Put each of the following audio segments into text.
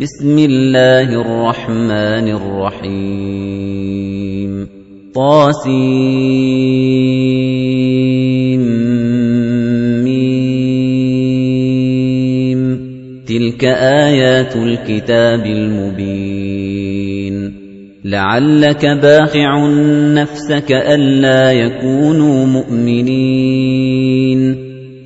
بسم الله الرحمن الرحيم. طاسيم. ميم. تلك آيات الكتاب المبين. لعلك باخع نفسك ألا يكونوا مؤمنين.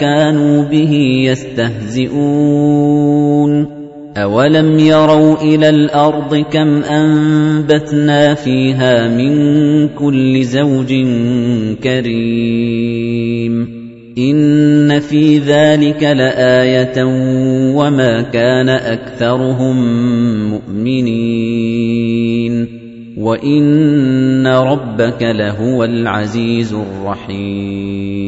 كانوا به يستهزئون أولم يروا إلى الأرض كم أنبتنا فيها من كل زوج كريم إن في ذلك لآية وما كان أكثرهم مؤمنين وَإِنَّ رَبَّكَ لَهُوَ الْعَزِيزُ الرَّحِيمُ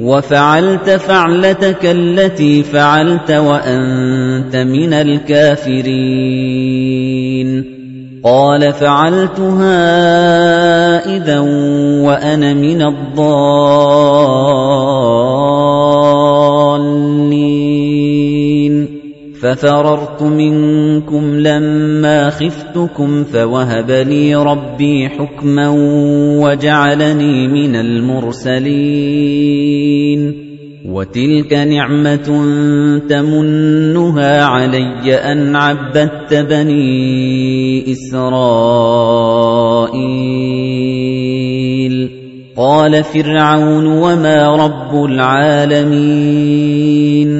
وَفَعَلْتَ فَعْلَتَكَ الَّتِي فَعَلْتَ وَأَنتَ مِنَ الْكَافِرِينَ. قَالَ فَعَلْتُهَا إِذًا وَأَنَا مِنَ الضَّالِّينَ. فَفَرَرْتُ مِنكُمْ لَمَّا خِفْتُكُمْ فَوَهَبَ لِي رَبِّي حُكْمًا وَجَعَلَنِي مِنَ الْمُرْسَلِينَ. وَتِلْكَ نِعْمَةٌ تَمُنُّهَا عَلَيَّ أَنْ عَبَّدتَّ بَنِي إِسْرَائِيلَ. قَالَ فِرْعَوْنُ وَمَا رَبُّ الْعَالَمِينَ.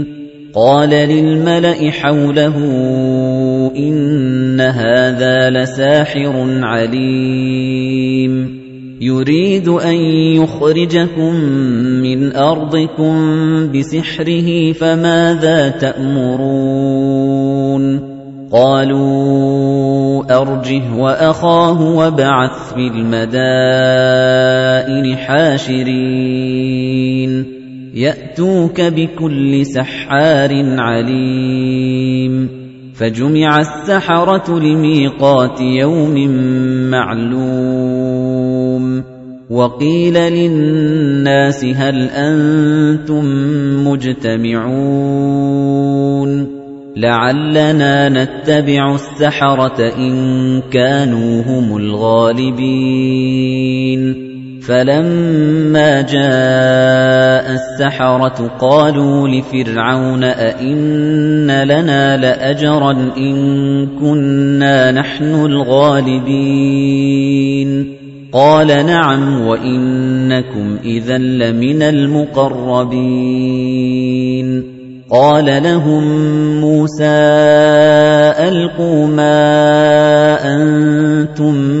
قال للملأ حوله إن هذا لساحر عليم. يريد أن يخرجكم من أرضكم بسحره فماذا تأمرون؟ قالوا أرجه وأخاه وبعث في المدائن حاشرين. يأتوك بكل سحار عليم. فجمع السحرة لميقات يوم معلوم. وقيل للناس هل أنتم مجتمعون. لعلنا نتبع السحرة إن كانوا هم الغالبين. فَلَمَّا جَاءَ السَّحَرَةُ قَالُوا لِفِرْعَوْنَ أَئِنَّ لَنَا لَأَجْرًا إِن كُنَّا نَحْنُ الْغَالِبِينَ قَالَ نَعَمْ وَإِنَّكُمْ إِذًا لَّمِنَ الْمُقَرَّبِينَ قَالَ لَهُم مُوسَى أَلْقُوا مَا أَنتُم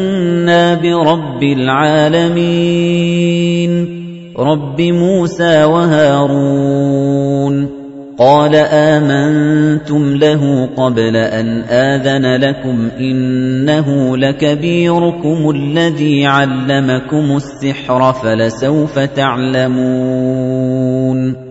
بِرَبِّ الْعَالَمِينَ. رَبِّ مُوسَى وَهَارُونَ. قَالَ آمَنْتُمْ لَهُ قَبْلَ أَنْ آذَنَ لَكُمْ إِنَّهُ لَكَبِيرُكُمُ الَّذِي عَلَّمَكُمُ السِّحْرَ فَلَسَوْفَ تَعْلَمُونَ.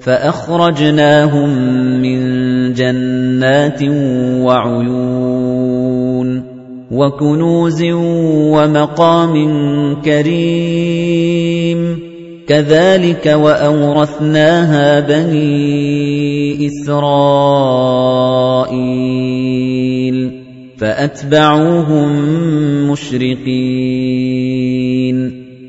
فَأَخْرَجْنَاهُم مِّن جَنَّاتٍ وَعُيُونٍ وَكُنُوزٍ وَمَقَامٍ كَرِيمٍ كَذَلِكَ وَأَوْرَثْنَاهَا بَنِي إِسْرَائِيلَ فَأَتْبَعُوهُم مُشْرِقِينَ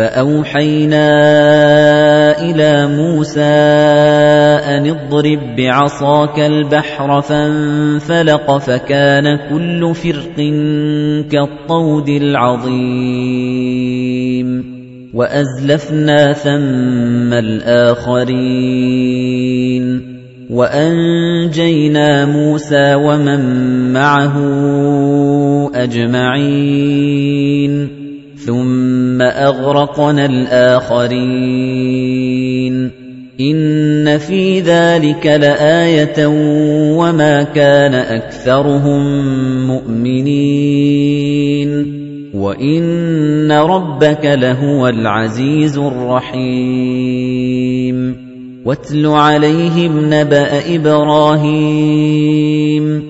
فَأَوْحَيْنَا إِلَىٰ مُوسَىٰ أَنِ اضْرِب بِّعَصَاكَ الْبَحْرَ فَانفَلَقَ فَكَانَ كُلُّ فِرْقٍ كَالطَّوْدِ الْعَظِيمِ وَأَزْلَفْنَا ثَمَّ الْآخَرِينَ وَأَنجَيْنَا مُوسَىٰ وَمَن مَّعَهُ أَجْمَعِينَ ثُمَّ أَغْرَقْنَا الْآخَرِينَ. إِنَّ فِي ذَلِكَ لَآيَةً وَمَا كَانَ أَكْثَرُهُم مُّؤْمِنِينَ. وَإِنَّ رَبَّكَ لَهُوَ الْعَزِيزُ الرَّحِيمُ. وَاتْلُ عَلَيْهِمْ نَبَأَ إِبْرَاهِيمَ.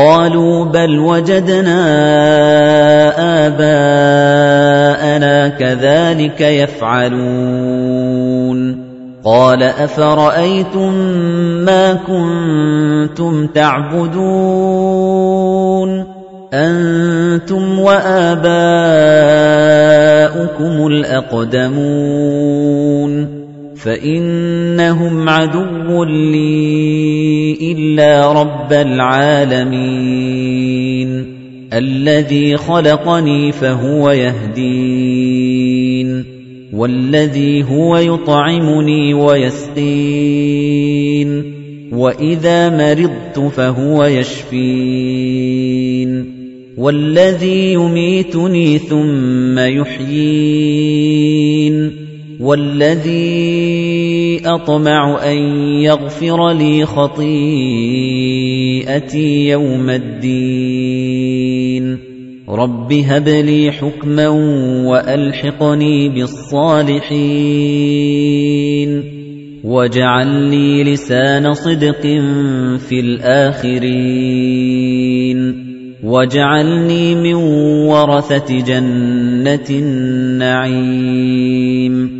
قَالُوا بَلْ وَجَدْنَا آبَاءَنَا كَذَلِكَ يَفْعَلُونَ. قَالَ أَفَرَأَيْتُم مَّا كُنتُمْ تَعْبُدُونَ؟ أَنتُمْ وَآبَاؤُكُمُ الْأَقْدَمُونَ. فَإِنَّهُمْ عَدُوٌّ لِّي إِلَّا رَبَّ الْعَالَمِينَ. الَّذِي خَلَقَنِي فَهُوَ يَهْدِينِ وَالَّذِي هُوَ يُطْعِمُنِي وَيَسْقِينِ وَإِذَا مَرِضْتُ فَهُوَ يَشْفِينِ. وَالَّذِي يُمِيتُنِي ثُمَّ يُحْيِينِ. وَالَّذِي أَطْمَعُ أَن يَغْفِرَ لِي خَطِيئَتِي يَوْمَ الدِّينِ. رَبِّ هَبْ لِي حُكْمًا وَأَلْحِقْنِي بِالصَّالِحِينَ. وَاجْعَل لِّي لِسَانَ صِدْقٍ فِي الْآخِرِينَ. وَاجْعَلْنِي مِن وَرَثَةِ جَنَّةِ النَّعِيمِ.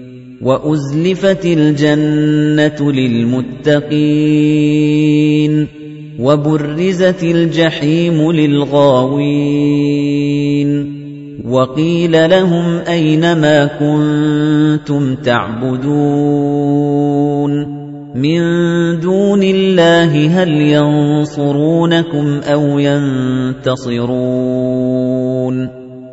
وَأُزْلِفَتِ الْجَنَّةُ لِلْمُتَّقِينَ وَبُرِّزَتِ الْجَحِيمُ لِلْغَاوِينَ وَقِيلَ لَهُمْ أَيْنَ مَا كُنتُمْ تَعْبُدُونَ مِن دُونِ اللَّهِ هَلْ يَنصُرُونَكُمْ أَوْ يَنتَصِرُونَ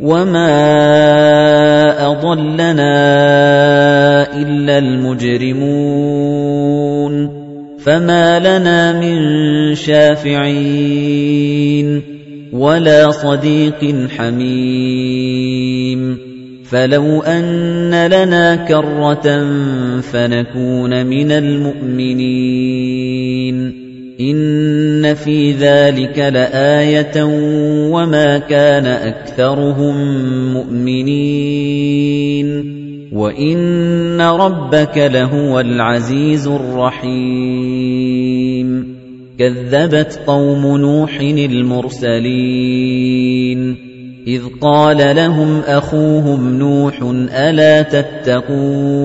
وَمَا أَضَلَّنَا إِلَّا الْمُجْرِمُونَ فَمَا لَنَا مِن شَافِعِينَ وَلَا صَدِيقٍ حَمِيمٍ فَلَوْ أَنَّ لَنَا كَرَّةً فَنَكُونَ مِنَ الْمُؤْمِنِينَ إِنَّ فِي ذَلِكَ لَآيَةً وَمَا كَانَ أَكْثَرُهُم مُؤْمِنِينَ وَإِنَّ رَبَّكَ لَهُوَ الْعَزِيزُ الرَّحِيمُ كَذَّبَتْ قَوْمُ نُوحٍ الْمُرْسَلِينَ إِذْ قَالَ لَهُمْ أَخُوهُمْ نُوحٌ أَلَا تَتَّقُونَ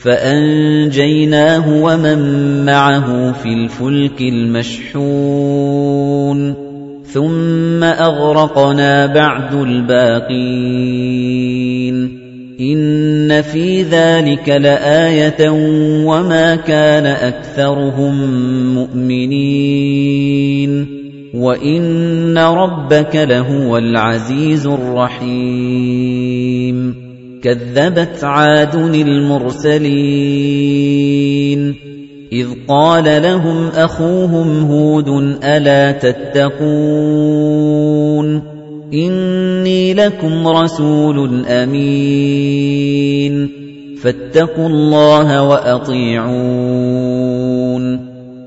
فَأَنجَيْنَاهُ وَمَن مَّعَهُ فِي الْفُلْكِ الْمَشْحُونِ ثُمَّ أَغْرَقْنَا بَعْدُ الْبَاقِينَ إِنَّ فِي ذَلِكَ لَآيَةً وَمَا كَانَ أَكْثَرُهُم مُؤْمِنِينَ وَإِنَّ رَبَّكَ لَهُوَ الْعَزِيزُ الرَّحِيمُ كَذَّبَتْ عَادٌ الْمُرْسَلِينَ. إِذْ قَالَ لَهُمْ أَخُوهُمْ هُودٌ أَلَا تَتَّقُونَ؟ إِنِّي لَكُمْ رَسُولٌ أَمِينٌ. فَاتَّقُوا اللَّهَ وَأَطِيعُونِ.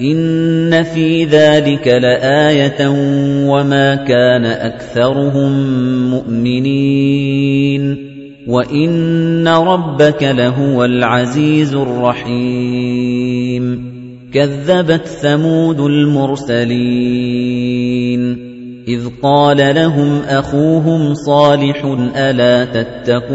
إِنَّ فِي ذَلِكَ لَآيَةً وَمَا كَانَ أَكْثَرُهُم مُؤْمِنِينَ وَإِنَّ رَبَّكَ لَهُوَ الْعَزِيزُ الرَّحِيمُ كَذَّبَتْ ثَمُودُ الْمُرْسَلِينَ إِذْ قَالَ لَهُمْ أَخُوهُمْ صَالِحٌ أَلَا تَتَّقُونَ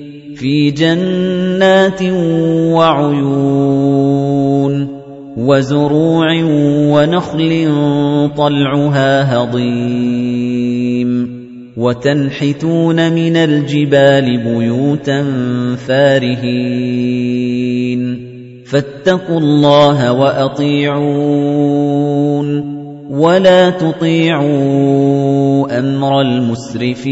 فِي جَنَّاتٍ وَعُيُونٍ وَزُرُوعٍ وَنَخْلٍ طَلْعُهَا هَضِيمٌ وَتَنْحِتُونَ مِنَ الْجِبَالِ بُيُوتًا فَارِهِينَ فَاتَّقُوا اللَّهَ وَأَطِيعُونِ وَلَا تُطِيعُوا أَمْرَ الْمُسْرِفِينَ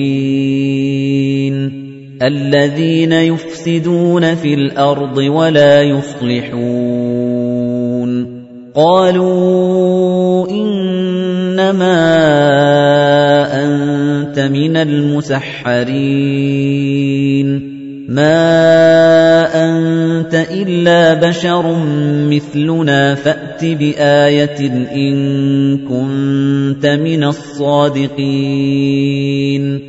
الَّذِينَ يُفْسِدُونَ فِي الْأَرْضِ وَلَا يُصْلِحُونَ. قَالُوا إِنَّمَا أَنتَ مِنَ الْمُسَحَّرِينَ. مَا أَنتَ إِلَّا بَشَرٌ مِثْلُنَا فَأْتِ بِآيَةٍ إِن كُنتَ مِنَ الصَّادِقِينَ.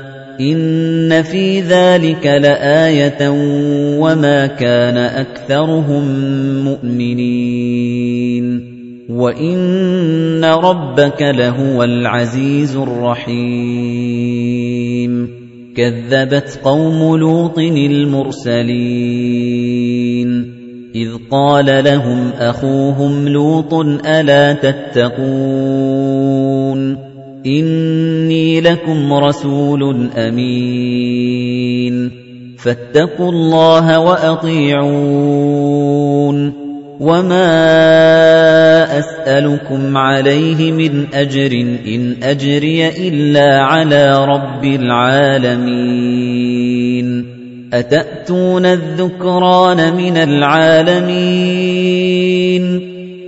إِنَّ فِي ذَلِكَ لَآيَةً وَمَا كَانَ أَكْثَرُهُم مُؤْمِنِينَ وَإِنَّ رَبَّكَ لَهُوَ الْعَزِيزُ الرَّحِيمُ كَذَّبَتْ قَوْمُ لُوطٍ الْمُرْسَلِينَ إِذْ قَالَ لَهُمْ أَخُوهُمْ لُوطٌ أَلَا تَتَّقُونَ إِنِّي لَكُمْ رَسُولٌ أَمِينٌ. فَاتَّقُوا اللَّهَ وَأَطِيعُونِ. وَمَا أَسْأَلُكُمْ عَلَيْهِ مِنْ أَجْرٍ إِنْ أَجْرِيَ إِلَّا عَلَى رَبِّ الْعَالَمِينَ. أَتَأْتُونَ الذُّكْرَانَ مِنَ الْعَالَمِينَ؟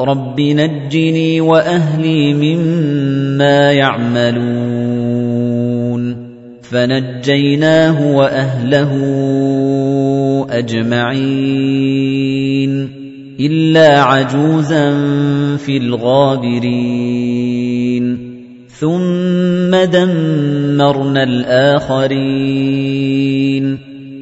رَبِّ نَجِّنِي وَأَهْلِي مِمَّا يَعْمَلُونَ فَنَجَّيْنَاهُ وَأَهْلَهُ أَجْمَعِينَ إِلَّا عَجُوزًا فِي الْغَابِرِينَ ثُمَّ دَمَّرْنَا الْآخَرِينَ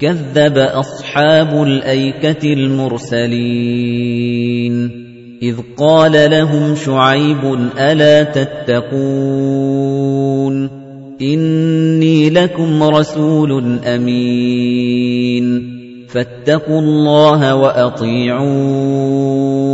كَذَّبَ أَصْحَابُ الْأَيْكَةِ الْمُرْسَلِينَ. إِذْ قَالَ لَهُمْ شُعَيْبٌ أَلَا تَتَّقُونَ؟ إِنِّي لَكُمْ رَسُولٌ أَمِينٌ. فَاتَّقُوا اللَّهَ وَأَطِيعُونِ.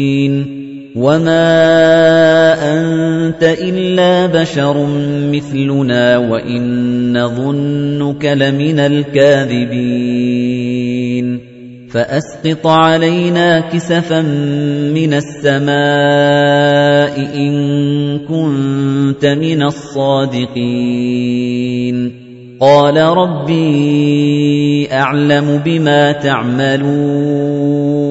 وَمَا أَنتَ إِلَّا بَشَرٌ مِثْلُنَا وَإِن نَّظُنُّكَ لَمِنَ الْكَاذِبِينَ فَأَسْقِطْ عَلَيْنَا كِسَفًا مِّنَ السَّمَاءِ إِن كُنتَ مِنَ الصَّادِقِينَ قَالَ رَبِّي أَعْلَمُ بِمَا تَعْمَلُونَ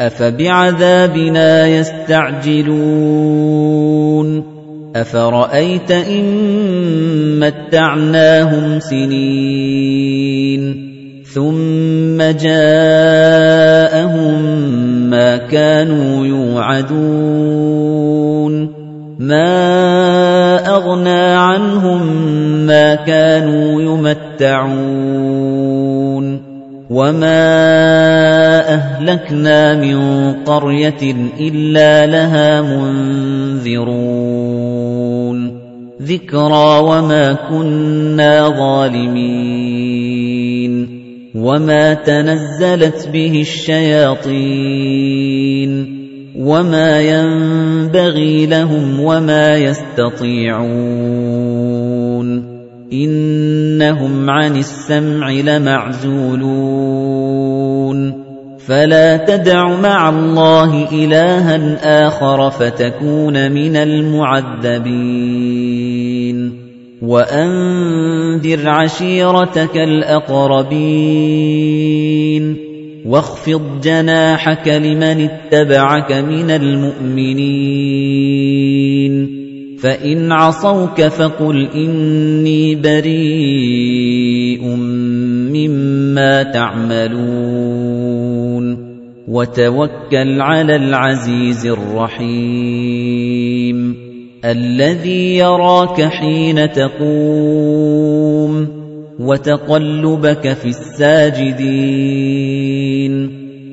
أَفَبِعَذَابِنَا يَسْتَعْجِلُونَ؟ أَفَرَأَيْتَ إِن مَّتَّعْنَاهُمْ سِنِينَ ثُمَّ جَاءَهُم مَّا كَانُوا يُوعَدُونَ؟ مَا أَغْنَىٰ عَنْهُم مَّا كَانُوا يُمَتَّعُونَ؟ وَمَا أَهْلَكْنَا مِن قَرْيَةٍ إِلَّا لَهَا مُنذِرُونَ ذِكْرَىٰ وَمَا كُنَّا ظَالِمِينَ وَمَا تَنَزَّلَتْ بِهِ الشَّيَاطِينُ وَمَا يَنبَغِي لَهُمْ وَمَا يَسْتَطِيعُونَ إِنَّهُمْ عَنِ السَّمْعِ لَمَعْزُولُونَ. فَلَا تَدْعُ مَعَ اللَّهِ إِلَٰهًا آخَرَ فَتَكُونَ مِنَ الْمُعَذَّبِينَ. وَأَنذِرْ عَشِيرَتَكَ الْأَقْرَبِينَ. وَاخْفِضْ جَنَاحَكَ لِمَنِ اتَّبَعَكَ مِنَ الْمُؤْمِنِينَ. فَإِنْ عَصَوْكَ فَقُلْ إِنِّي بَرِيءٌ مِّمَّا تَعْمَلُونَ وَتَوَكَّلْ عَلَى الْعَزِيزِ الرَّحِيمِ الَّذِي يَرَاكَ حِينَ تَقُومُ وَتَقَلُّبَكَ فِي السَّاجِدِينَ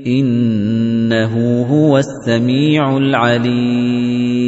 إِنَّهُ هُوَ السَّمِيعُ الْعَلِيمُ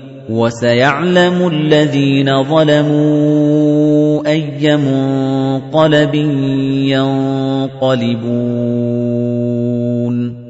وَسَيَعْلَمُ الَّذِينَ ظَلَمُوا أَيَّ مُنقَلَبٍ يَنقَلِبُونَ.